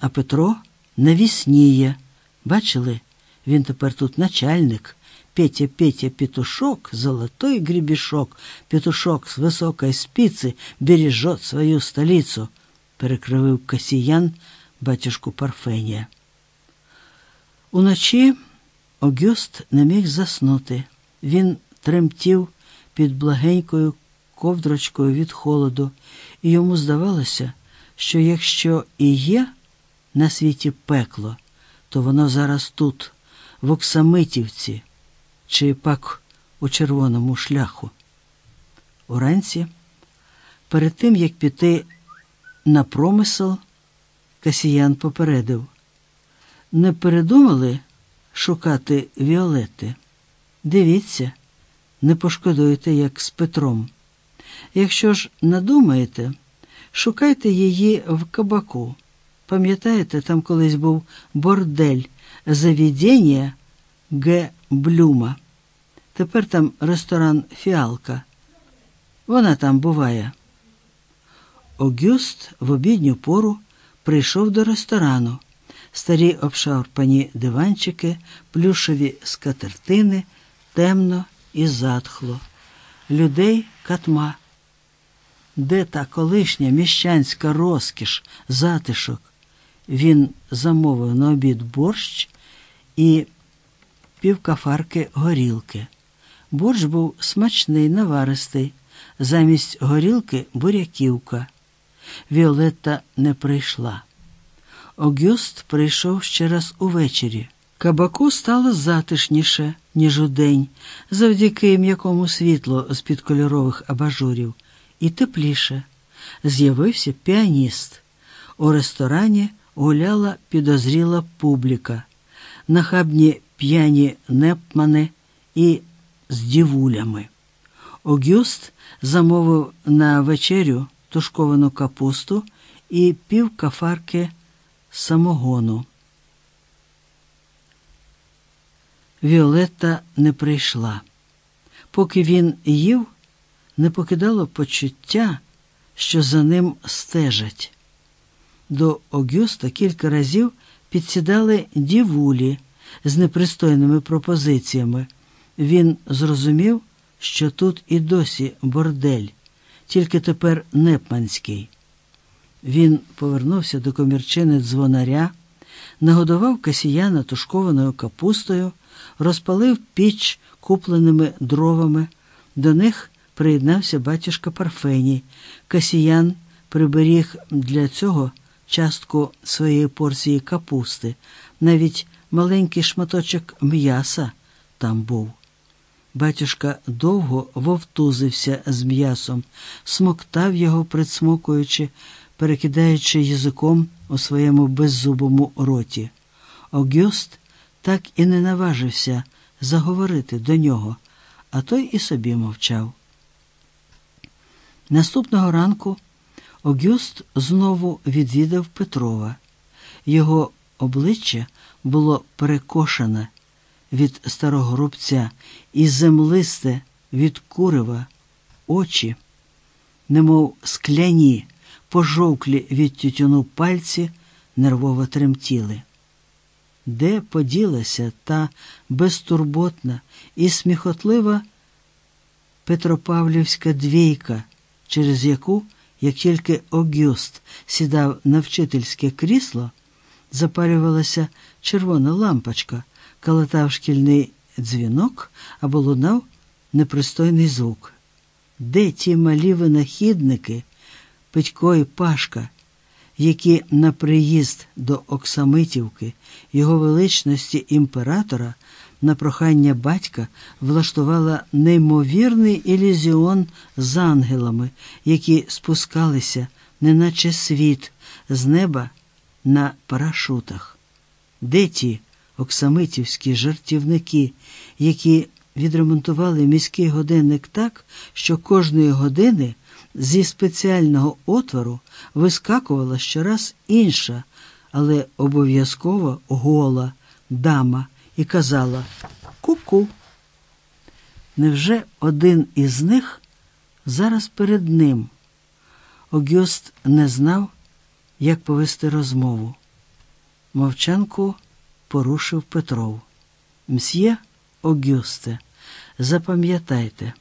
А Петро навісніє. Бачили, він тепер тут начальник. Петя, Петя, петушок, золотой гребешок, петушок с высокой спицы бережет свою столицу, перекривив касіян батюшку Парфенія. Уночі Огюст не міг заснути. Він тремтів під благенькою ковдрочкою від холоду, і йому здавалося, що якщо і є на світі пекло, то воно зараз тут, в Оксамитівці, чи пак у червоному шляху. Уранці, перед тим як піти на промисел, Касіян попередив. Не передумали шукати Віолети? Дивіться, не пошкодуєте, як з Петром. Якщо ж надумаєте, шукайте її в кабаку. Пам'ятаєте, там колись був бордель заведення Г. Блюма. Тепер там ресторан Фіалка. Вона там буває. Огюст в обідню пору прийшов до ресторану. Старі обшарпані диванчики, плюшеві скатертини, темно і затхло. Людей катма. Де та колишня міщанська розкіш, затишок? Він замовив на обід борщ і півкафарки горілки. Борщ був смачний, наваристий, замість горілки буряківка. Віолетта не прийшла. Огюст прийшов ще раз увечері. Кабаку стало затишніше, ніж удень, завдяки м'якому світлу з-під кольорових абажурів, і тепліше. З'явився піаніст. У ресторані гуляла підозріла публіка, нахабні п'яні непмани і з дівулями. Огюст замовив на вечерю тушковану капусту і пів кафарки самогону. Віолетта не прийшла. Поки він їв, не покидало почуття, що за ним стежать. До Огюста кілька разів підсідали дівулі з непристойними пропозиціями. Він зрозумів, що тут і досі бордель, тільки тепер непманський. Він повернувся до комірчини дзвонаря, нагодував касіяна тушкованою капустою, розпалив піч купленими дровами. До них приєднався батюшка Парфеній. Касіян приберіг для цього частку своєї порції капусти, навіть маленький шматочок м'яса там був. Батюшка довго вовтузився з м'ясом, смоктав його, присмокуючи, перекидаючи язиком у своєму беззубому роті. Огюст так і не наважився заговорити до нього, а той і собі мовчав. Наступного ранку Огюст знову відвідав Петрова. Його обличчя було перекошене від старого рубця і землисте від курева, очі, немов скляні, пожовклі від тютюну пальці, нервово тремтіли. Де поділася та безтурботна і сміхотлива Петропавлівська двійка, через яку, як тільки Огюст сідав на вчительське крісло, запалювалася червона лампочка, калатав шкільний дзвінок або лунав непристойний звук. Де ті малі винахідники, Петько і Пашка, які на приїзд до Оксамитівки його величності імператора на прохання батька влаштувала неймовірний ілюзіон з ангелами, які спускалися, неначе світ, з неба на парашутах. Де ті оксамитівські жартівники, які відремонтували міський годинник так, що кожної години зі спеціального отвору вискакувала щораз інша, але обов'язково гола дама і казала Ку-ку. Невже один із них зараз перед ним? Огюст не знав, як повести розмову. Мовчанку порушив Петров. Мсьє Огюсте, запам'ятайте,